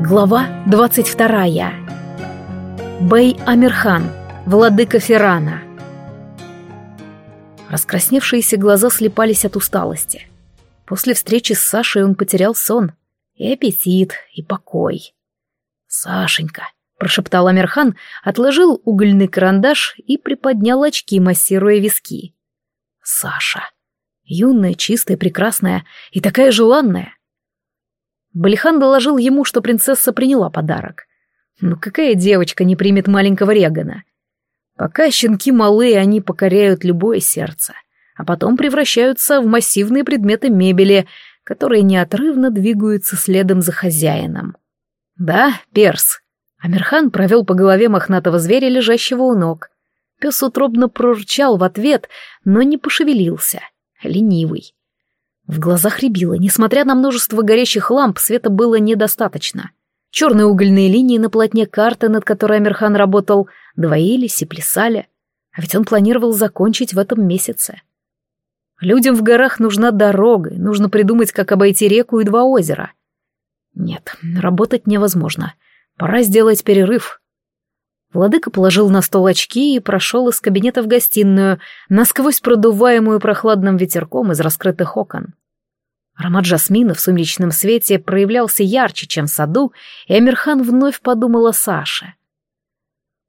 Глава 22. Бэй Амирхан, владыка Феррана. Раскрасневшиеся глаза слепались от усталости. После встречи с Сашей он потерял сон, и аппетит, и покой. «Сашенька», — прошептал Амирхан, отложил угольный карандаш и приподнял очки, массируя виски. «Саша. Юная, чистая, прекрасная и такая желанная. Балихан доложил ему, что принцесса приняла подарок. Ну какая девочка не примет маленького Регана? Пока щенки малые, они покоряют любое сердце, а потом превращаются в массивные предметы мебели, которые неотрывно двигаются следом за хозяином. Да, перс. Амирхан провел по голове мохнатого зверя, лежащего у ног. Пес утробно прорчал в ответ, но не пошевелился. Ленивый. В глазах рябило, несмотря на множество горящих ламп, света было недостаточно. Черные угольные линии на полотне карты, над которой Амирхан работал, двоились и плясали. А ведь он планировал закончить в этом месяце. Людям в горах нужна дорога, нужно придумать, как обойти реку и два озера. Нет, работать невозможно. Пора сделать перерыв. Владыка положил на стол очки и прошел из кабинета в гостиную, насквозь продуваемую прохладным ветерком из раскрытых окон. Аромат жасмина в сумеречном свете проявлялся ярче, чем в саду, и Амирхан вновь подумал о Саше.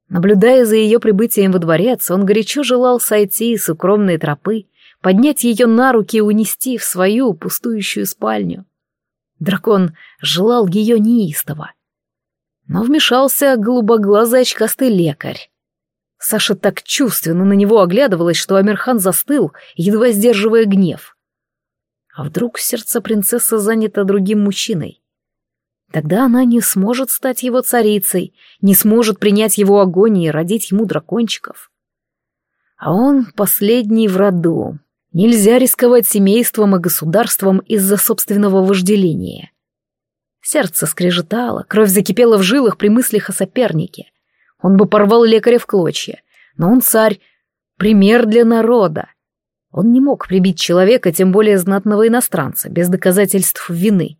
Наблюдая за ее прибытием во дворец, он горячо желал сойти с укромной тропы, поднять ее на руки и унести в свою пустующую спальню. Дракон желал ее неистово, но вмешался голубоглазый очкастый лекарь. Саша так чувственно на него оглядывалась, что Амирхан застыл, едва сдерживая гнев. А вдруг сердце принцессы занято другим мужчиной? Тогда она не сможет стать его царицей, не сможет принять его огонь и родить ему дракончиков. А он последний в роду. Нельзя рисковать семейством и государством из-за собственного вожделения. Сердце скрежетало, кровь закипела в жилах при мыслях о сопернике. Он бы порвал лекаря в клочья, но он царь, пример для народа. Он не мог прибить человека, тем более знатного иностранца, без доказательств вины.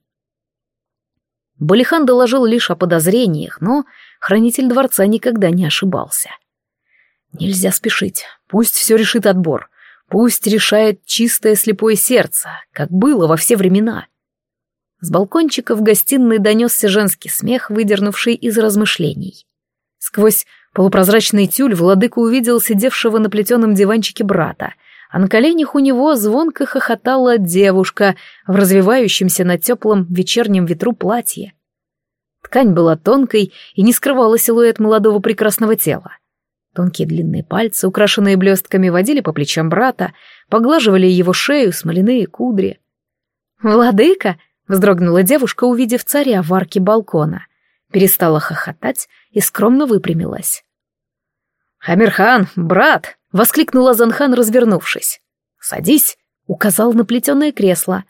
Балихан доложил лишь о подозрениях, но хранитель дворца никогда не ошибался. Нельзя спешить, пусть все решит отбор, пусть решает чистое слепое сердце, как было во все времена. С балкончика в гостиной донесся женский смех, выдернувший из размышлений. Сквозь полупрозрачный тюль владыка увидел сидевшего на плетеном диванчике брата, а на коленях у него звонко хохотала девушка в развивающемся на теплом вечернем ветру платье. Ткань была тонкой и не скрывала силуэт молодого прекрасного тела. Тонкие длинные пальцы, украшенные блестками, водили по плечам брата, поглаживали его шею, смоляные кудри. «Владыка!» Вздрогнула девушка, увидев царя в арке балкона. Перестала хохотать и скромно выпрямилась. «Амирхан, брат!» — воскликнула Занхан, развернувшись. «Садись!» — указал на плетеное кресло.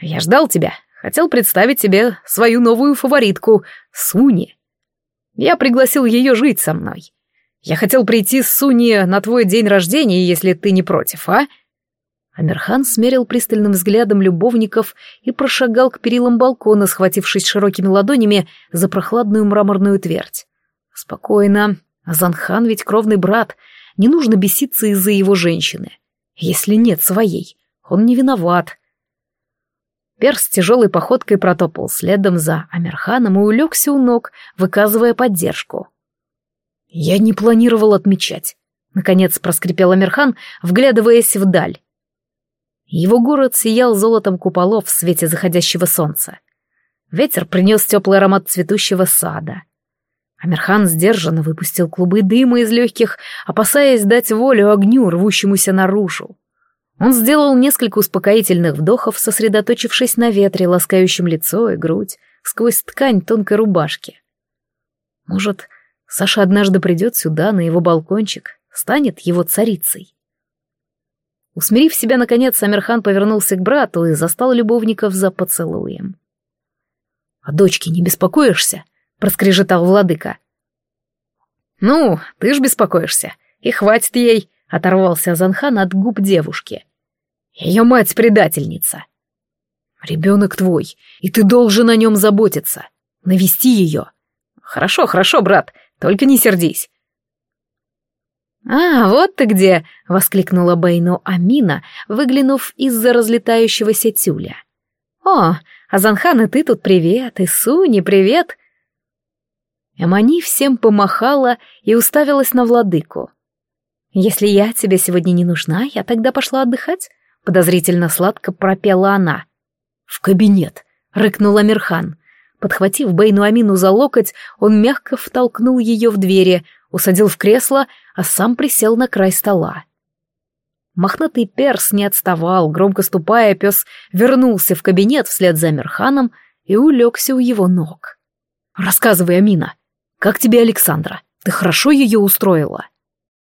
«Я ждал тебя, хотел представить тебе свою новую фаворитку, Суни. Я пригласил ее жить со мной. Я хотел прийти с Суни на твой день рождения, если ты не против, а?» Амирхан смерил пристальным взглядом любовников и прошагал к перилам балкона, схватившись широкими ладонями за прохладную мраморную твердь. «Спокойно. Азанхан ведь кровный брат. Не нужно беситься из-за его женщины. Если нет своей, он не виноват». Перс тяжелой походкой протопал следом за Амирханом и улегся у ног, выказывая поддержку. «Я не планировал отмечать», — наконец проскрипел Амирхан, вглядываясь вдаль. Его город сиял золотом куполов в свете заходящего солнца. Ветер принес теплый аромат цветущего сада. Амирхан сдержанно выпустил клубы дыма из легких, опасаясь дать волю огню, рвущемуся наружу. Он сделал несколько успокоительных вдохов, сосредоточившись на ветре, ласкающем лицо и грудь, сквозь ткань тонкой рубашки. Может, Саша однажды придет сюда, на его балкончик, станет его царицей. Усмирив себя, наконец, Амирхан повернулся к брату и застал любовников за поцелуем. «О дочке не беспокоишься?» — проскрежетал владыка. «Ну, ты ж беспокоишься, и хватит ей», — оторвался Азанхан от губ девушки. «Ее мать предательница». «Ребенок твой, и ты должен о нем заботиться. Навести ее. Хорошо, хорошо, брат, только не сердись. «А, вот ты где!» — воскликнула Бейну Амина, выглянув из-за разлетающегося тюля. «О, Азанхан, и ты тут привет, и Суни привет!» Эмани всем помахала и уставилась на владыку. «Если я тебе сегодня не нужна, я тогда пошла отдыхать», — подозрительно сладко пропела она. «В кабинет», — рыкнул Амирхан. Подхватив Бейну Амину за локоть, он мягко втолкнул ее в двери, усадил в кресло, а сам присел на край стола. Мохнатый перс не отставал, громко ступая, пес вернулся в кабинет вслед за Амирханом и улегся у его ног. «Рассказывай, Амина, как тебе Александра? Ты хорошо ее устроила?»